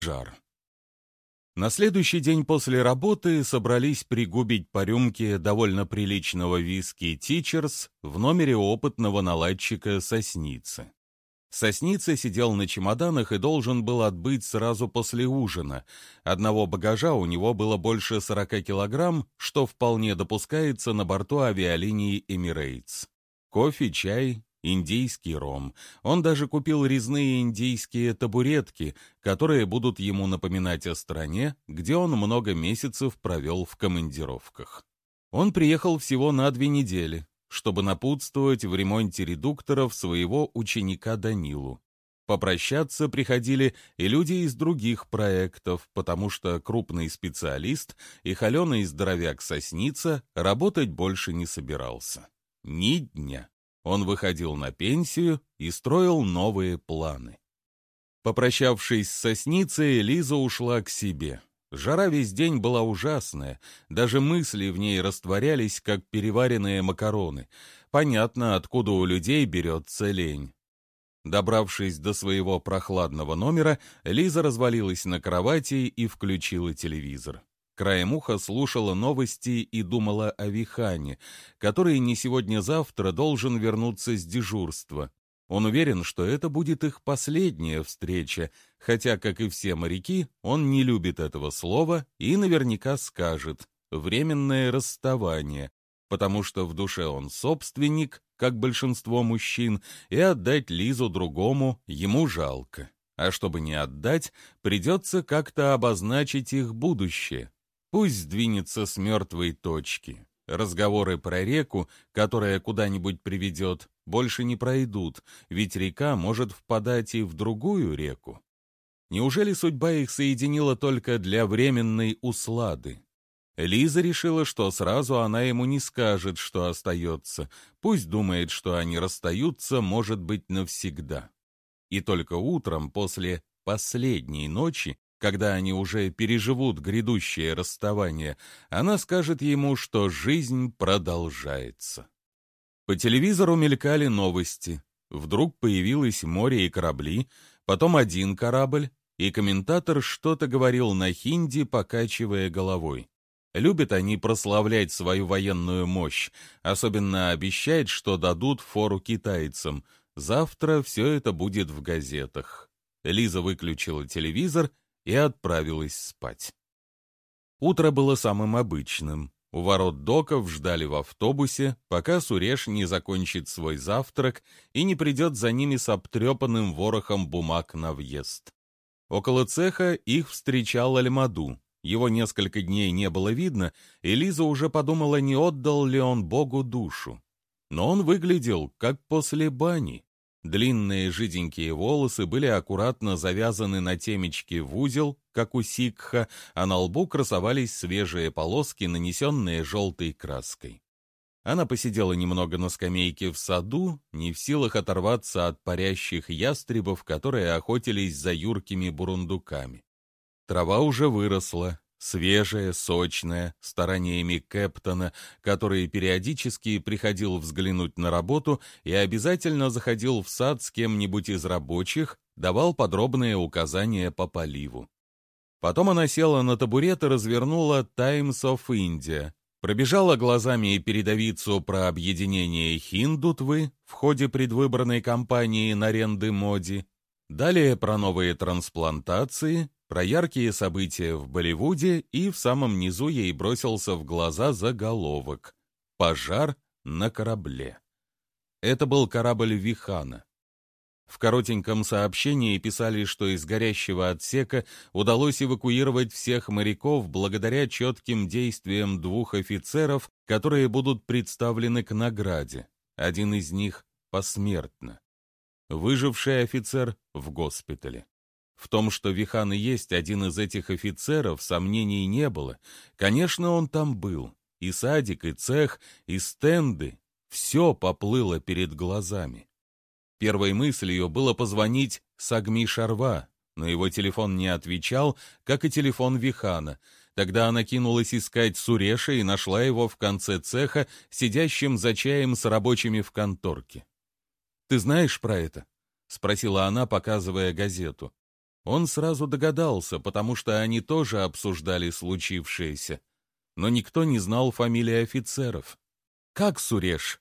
жар. На следующий день после работы собрались пригубить по рюмке довольно приличного виски «Тичерс» в номере опытного наладчика «Сосницы». Сосница сидел на чемоданах и должен был отбыть сразу после ужина. Одного багажа у него было больше 40 килограмм, что вполне допускается на борту авиалинии «Эмирейтс». Кофе, чай, индийский ром. Он даже купил резные индийские табуретки, которые будут ему напоминать о стране, где он много месяцев провел в командировках. Он приехал всего на две недели, чтобы напутствовать в ремонте редукторов своего ученика Данилу. Попрощаться приходили и люди из других проектов, потому что крупный специалист и холеный здоровяк Сосница работать больше не собирался. Ни дня. Он выходил на пенсию и строил новые планы. Попрощавшись с Сосницей, Лиза ушла к себе. Жара весь день была ужасная, даже мысли в ней растворялись, как переваренные макароны. Понятно, откуда у людей берется лень. Добравшись до своего прохладного номера, Лиза развалилась на кровати и включила телевизор. Краем уха слушала новости и думала о Вихане, который не сегодня-завтра должен вернуться с дежурства. Он уверен, что это будет их последняя встреча, хотя, как и все моряки, он не любит этого слова и наверняка скажет «временное расставание», потому что в душе он собственник, как большинство мужчин, и отдать Лизу другому ему жалко. А чтобы не отдать, придется как-то обозначить их будущее. Пусть сдвинется с мертвой точки. Разговоры про реку, которая куда-нибудь приведет, больше не пройдут, ведь река может впадать и в другую реку. Неужели судьба их соединила только для временной услады? Лиза решила, что сразу она ему не скажет, что остается. Пусть думает, что они расстаются, может быть, навсегда. И только утром, после последней ночи, когда они уже переживут грядущее расставание, она скажет ему, что жизнь продолжается. По телевизору мелькали новости. Вдруг появилось море и корабли, потом один корабль, и комментатор что-то говорил на хинди, покачивая головой. Любят они прославлять свою военную мощь, особенно обещать, что дадут фору китайцам. Завтра все это будет в газетах. Лиза выключила телевизор и отправилась спать. Утро было самым обычным. У ворот доков ждали в автобусе, пока Суреш не закончит свой завтрак и не придет за ними с обтрепанным ворохом бумаг на въезд. Около цеха их встречал Альмаду. Его несколько дней не было видно, и Лиза уже подумала, не отдал ли он Богу душу. Но он выглядел, как после бани. Длинные жиденькие волосы были аккуратно завязаны на темечке в узел, как у сикха, а на лбу красовались свежие полоски, нанесенные желтой краской. Она посидела немного на скамейке в саду, не в силах оторваться от парящих ястребов, которые охотились за юркими бурундуками. Трава уже выросла, свежая, сочная, стараниями Кэптона, который периодически приходил взглянуть на работу и обязательно заходил в сад с кем-нибудь из рабочих, давал подробные указания по поливу. Потом она села на табурет и развернула «Times of India», пробежала глазами передовицу про объединение Хиндутвы в ходе предвыборной кампании Наренды Моди, далее про новые трансплантации, про яркие события в Болливуде и в самом низу ей бросился в глаза заголовок «Пожар на корабле». Это был корабль Вихана. В коротеньком сообщении писали, что из горящего отсека удалось эвакуировать всех моряков благодаря четким действиям двух офицеров, которые будут представлены к награде. Один из них посмертно. Выживший офицер в госпитале. В том, что Вихан и есть один из этих офицеров, сомнений не было. Конечно, он там был. И садик, и цех, и стенды. Все поплыло перед глазами. Первой мыслью было позвонить Сагми Шарва, но его телефон не отвечал, как и телефон Вихана. Тогда она кинулась искать Суреша и нашла его в конце цеха, сидящим за чаем с рабочими в конторке. «Ты знаешь про это?» — спросила она, показывая газету. Он сразу догадался, потому что они тоже обсуждали случившееся. Но никто не знал фамилии офицеров. «Как, Суреш?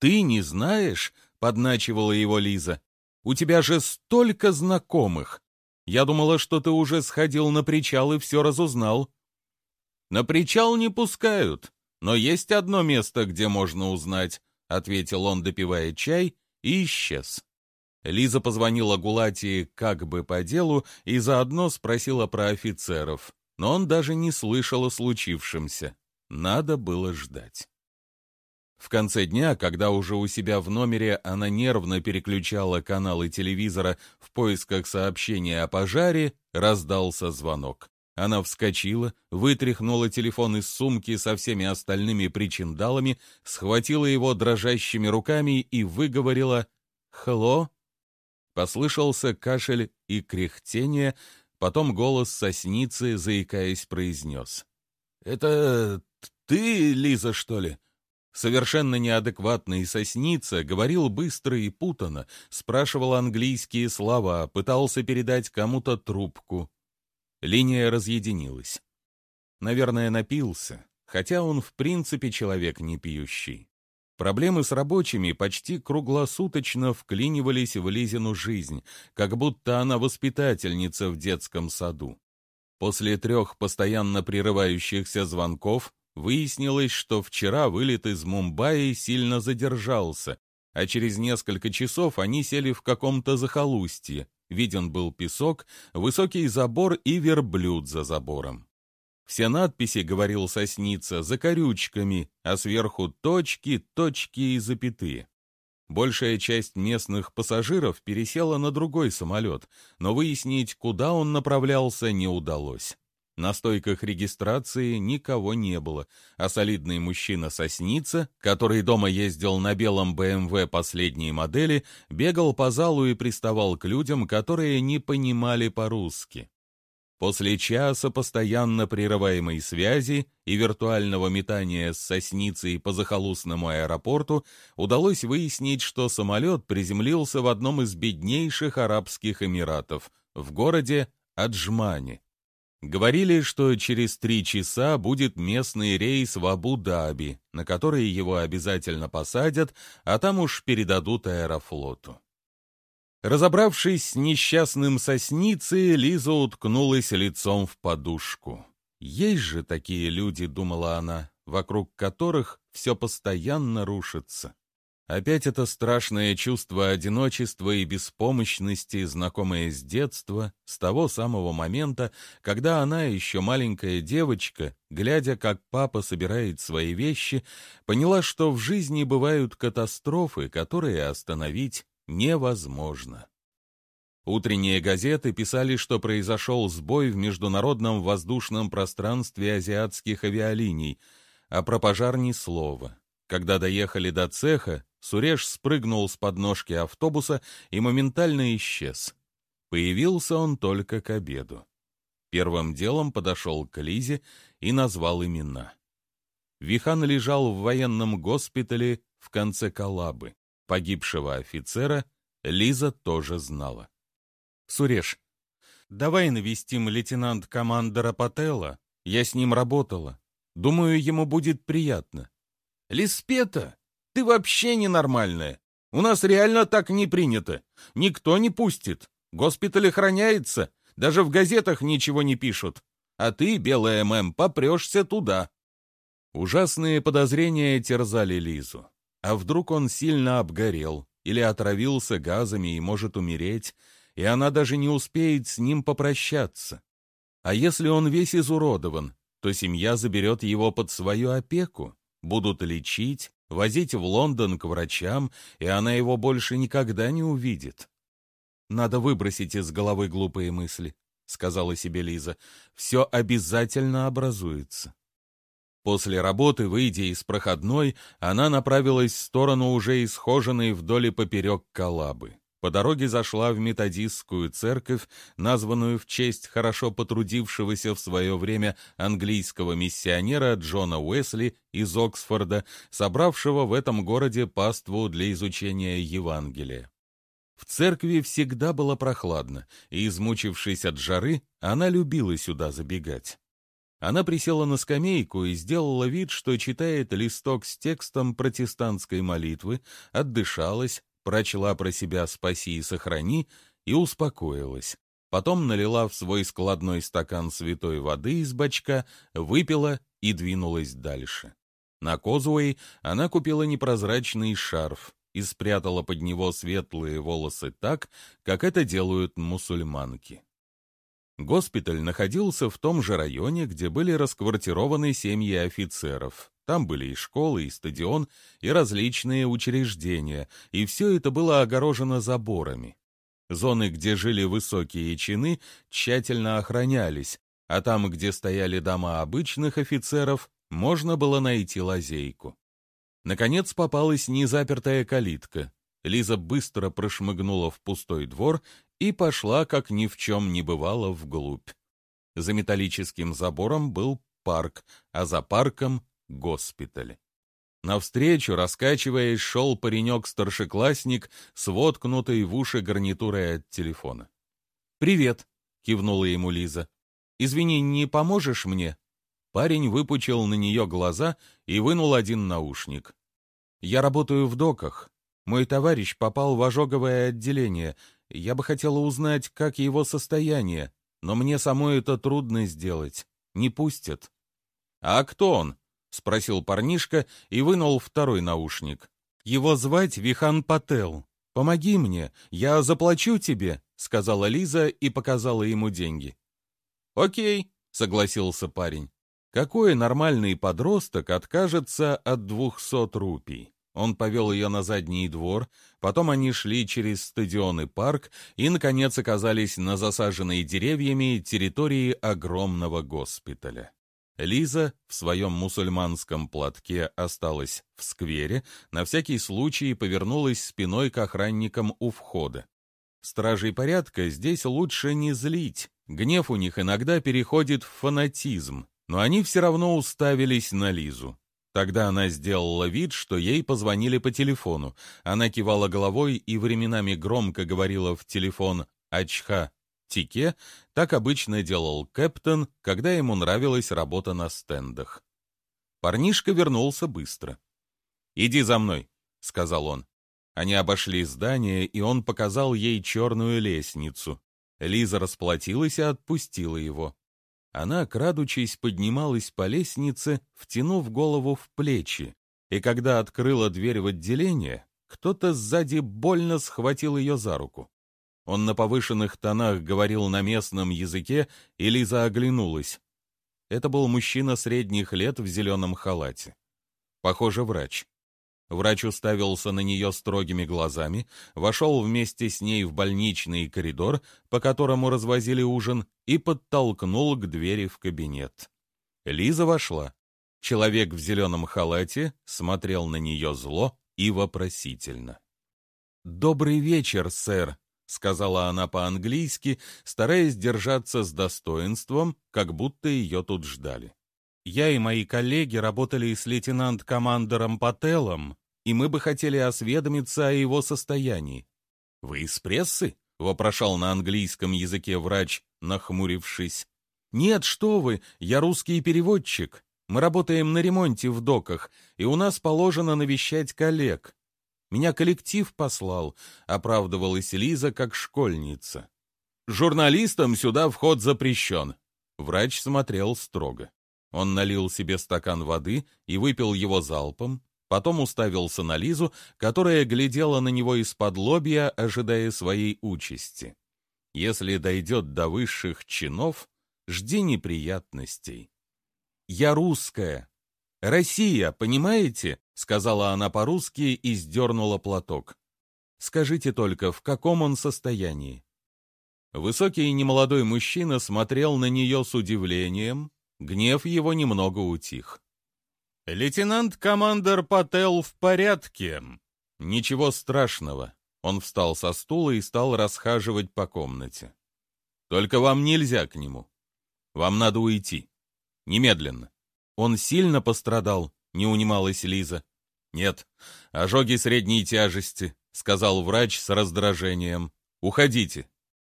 Ты не знаешь?» — подначивала его Лиза. «У тебя же столько знакомых! Я думала, что ты уже сходил на причал и все разузнал». «На причал не пускают, но есть одно место, где можно узнать», — ответил он, допивая чай, и исчез. Лиза позвонила Гулати как бы по делу и заодно спросила про офицеров, но он даже не слышал о случившемся. Надо было ждать. В конце дня, когда уже у себя в номере она нервно переключала каналы телевизора в поисках сообщения о пожаре, раздался звонок. Она вскочила, вытряхнула телефон из сумки со всеми остальными причиндалами, схватила его дрожащими руками и выговорила «Хло?» Послышался кашель и кряхтение, потом голос сосницы, заикаясь, произнес. «Это ты, Лиза, что ли?» Совершенно неадекватный сосница говорил быстро и путано, спрашивал английские слова, пытался передать кому-то трубку. Линия разъединилась. Наверное, напился, хотя он в принципе человек не пьющий. Проблемы с рабочими почти круглосуточно вклинивались в Лизину жизнь, как будто она воспитательница в детском саду. После трех постоянно прерывающихся звонков выяснилось, что вчера вылет из Мумбаи сильно задержался, а через несколько часов они сели в каком-то захолустье. Виден был песок, высокий забор и верблюд за забором. Все надписи, говорил Сосница, за корючками, а сверху точки, точки и запятые. Большая часть местных пассажиров пересела на другой самолет, но выяснить, куда он направлялся, не удалось. На стойках регистрации никого не было, а солидный мужчина-сосница, который дома ездил на белом БМВ последней модели, бегал по залу и приставал к людям, которые не понимали по-русски. После часа постоянно прерываемой связи и виртуального метания с сосницей по захолустному аэропорту удалось выяснить, что самолет приземлился в одном из беднейших арабских эмиратов, в городе Аджмане. Говорили, что через три часа будет местный рейс в Абу-Даби, на который его обязательно посадят, а там уж передадут аэрофлоту. Разобравшись с несчастным сосницей, Лиза уткнулась лицом в подушку. Есть же такие люди, думала она, вокруг которых все постоянно рушится. Опять это страшное чувство одиночества и беспомощности, знакомое с детства, с того самого момента, когда она, еще маленькая девочка, глядя, как папа собирает свои вещи, поняла, что в жизни бывают катастрофы, которые остановить невозможно. Утренние газеты писали, что произошел сбой в международном воздушном пространстве азиатских авиалиний, а про пожар ни слова. Когда доехали до цеха, Суреш спрыгнул с подножки автобуса и моментально исчез. Появился он только к обеду. Первым делом подошел к Лизе и назвал имена. Вихан лежал в военном госпитале в конце Калабы. Погибшего офицера Лиза тоже знала. «Суреш, давай навестим лейтенант-командора Пателла. Я с ним работала. Думаю, ему будет приятно». «Лиспета, ты вообще ненормальная. У нас реально так не принято. Никто не пустит. Госпиталь охраняется. Даже в газетах ничего не пишут. А ты, белая мэм, попрешься туда». Ужасные подозрения терзали Лизу. А вдруг он сильно обгорел или отравился газами и может умереть, и она даже не успеет с ним попрощаться? А если он весь изуродован, то семья заберет его под свою опеку, будут лечить, возить в Лондон к врачам, и она его больше никогда не увидит. «Надо выбросить из головы глупые мысли», — сказала себе Лиза. «Все обязательно образуется». После работы, выйдя из проходной, она направилась в сторону уже исхоженной вдоль и поперек Калабы. По дороге зашла в методистскую церковь, названную в честь хорошо потрудившегося в свое время английского миссионера Джона Уэсли из Оксфорда, собравшего в этом городе паству для изучения Евангелия. В церкви всегда было прохладно, и, измучившись от жары, она любила сюда забегать. Она присела на скамейку и сделала вид, что читает листок с текстом протестантской молитвы, отдышалась, прочла про себя «Спаси и сохрани» и успокоилась. Потом налила в свой складной стакан святой воды из бачка, выпила и двинулась дальше. На Козуэй она купила непрозрачный шарф и спрятала под него светлые волосы так, как это делают мусульманки. Госпиталь находился в том же районе, где были расквартированы семьи офицеров. Там были и школы, и стадион, и различные учреждения, и все это было огорожено заборами. Зоны, где жили высокие чины, тщательно охранялись, а там, где стояли дома обычных офицеров, можно было найти лазейку. Наконец попалась незапертая калитка. Лиза быстро прошмыгнула в пустой двор и пошла, как ни в чем не бывало, вглубь. За металлическим забором был парк, а за парком — госпиталь. Навстречу, раскачиваясь, шел паренек-старшеклассник с воткнутой в уши гарнитурой от телефона. «Привет», — кивнула ему Лиза. «Извини, не поможешь мне?» Парень выпучил на нее глаза и вынул один наушник. «Я работаю в доках. Мой товарищ попал в ожоговое отделение. Я бы хотела узнать, как его состояние, но мне самой это трудно сделать. Не пустят». «А кто он?» — спросил парнишка и вынул второй наушник. «Его звать Вихан Пател. Помоги мне, я заплачу тебе», — сказала Лиза и показала ему деньги. «Окей», — согласился парень. «Какой нормальный подросток откажется от двухсот рупий?» Он повел ее на задний двор, потом они шли через стадион и парк и, наконец, оказались на засаженной деревьями территории огромного госпиталя. Лиза в своем мусульманском платке осталась в сквере, на всякий случай повернулась спиной к охранникам у входа. Стражей порядка здесь лучше не злить, гнев у них иногда переходит в фанатизм, но они все равно уставились на Лизу. Тогда она сделала вид, что ей позвонили по телефону. Она кивала головой и временами громко говорила в телефон «Ачха, Тике так обычно делал Кэптон, когда ему нравилась работа на стендах. Парнишка вернулся быстро. «Иди за мной», — сказал он. Они обошли здание, и он показал ей черную лестницу. Лиза расплатилась и отпустила его. Она, крадучись, поднималась по лестнице, втянув голову в плечи, и когда открыла дверь в отделение, кто-то сзади больно схватил ее за руку. Он на повышенных тонах говорил на местном языке, и Лиза оглянулась. Это был мужчина средних лет в зеленом халате. Похоже, врач. Врач уставился на нее строгими глазами, вошел вместе с ней в больничный коридор, по которому развозили ужин, и подтолкнул к двери в кабинет. Лиза вошла. Человек в зеленом халате смотрел на нее зло и вопросительно. «Добрый вечер, сэр», — сказала она по-английски, стараясь держаться с достоинством, как будто ее тут ждали. «Я и мои коллеги работали с лейтенант-командором Пателлом, и мы бы хотели осведомиться о его состоянии». «Вы из прессы?» — вопрошал на английском языке врач, нахмурившись. «Нет, что вы, я русский переводчик. Мы работаем на ремонте в доках, и у нас положено навещать коллег. Меня коллектив послал, оправдывалась Лиза как школьница. Журналистам сюда вход запрещен. Врач смотрел строго. Он налил себе стакан воды и выпил его залпом, потом уставился на Лизу, которая глядела на него из-под лобья, ожидая своей участи. Если дойдет до высших чинов, жди неприятностей. «Я русская. Россия, понимаете?» — сказала она по-русски и сдернула платок. «Скажите только, в каком он состоянии?» Высокий немолодой мужчина смотрел на нее с удивлением, гнев его немного утих. «Лейтенант-командор Пател в порядке. Ничего страшного». Он встал со стула и стал расхаживать по комнате. «Только вам нельзя к нему. Вам надо уйти. Немедленно. Он сильно пострадал», — не унималась Лиза. «Нет, ожоги средней тяжести», — сказал врач с раздражением. «Уходите».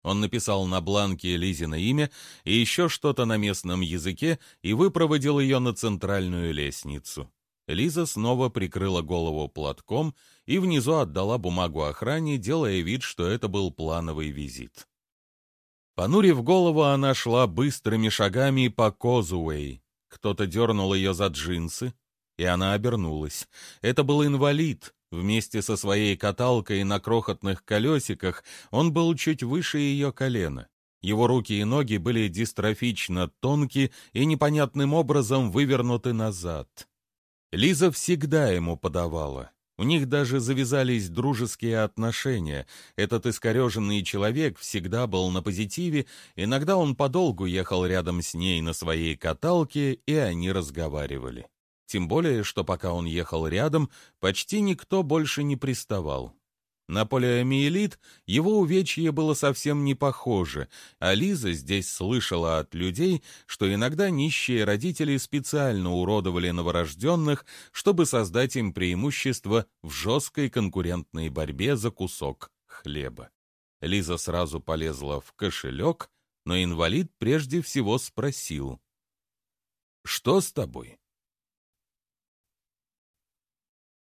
Он написал на бланке Лизина имя и еще что-то на местном языке и выпроводил ее на центральную лестницу. Лиза снова прикрыла голову платком и внизу отдала бумагу охране, делая вид, что это был плановый визит. Понурив голову, она шла быстрыми шагами по Козуэй. Кто-то дернул ее за джинсы, и она обернулась. Это был инвалид. Вместе со своей каталкой на крохотных колесиках он был чуть выше ее колена. Его руки и ноги были дистрофично тонкие и непонятным образом вывернуты назад. Лиза всегда ему подавала. У них даже завязались дружеские отношения. Этот искореженный человек всегда был на позитиве, иногда он подолгу ехал рядом с ней на своей каталке, и они разговаривали. Тем более, что пока он ехал рядом, почти никто больше не приставал. На полиомиелит его увечье было совсем не похоже, а Лиза здесь слышала от людей, что иногда нищие родители специально уродовали новорожденных, чтобы создать им преимущество в жесткой конкурентной борьбе за кусок хлеба. Лиза сразу полезла в кошелек, но инвалид прежде всего спросил. «Что с тобой?»